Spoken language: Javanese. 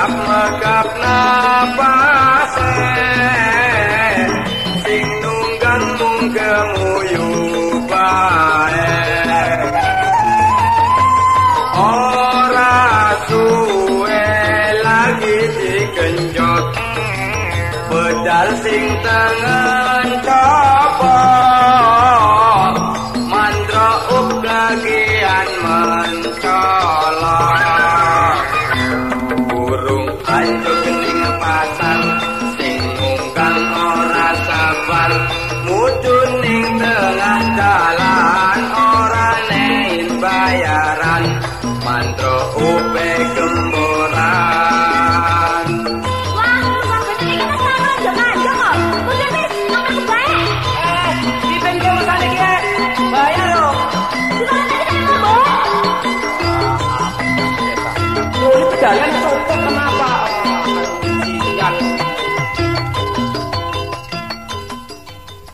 kap megap napas sing nunggang munggemu yu bae. Ora suwe lagi dikenjot pedal sing tangan kau 妈妈抱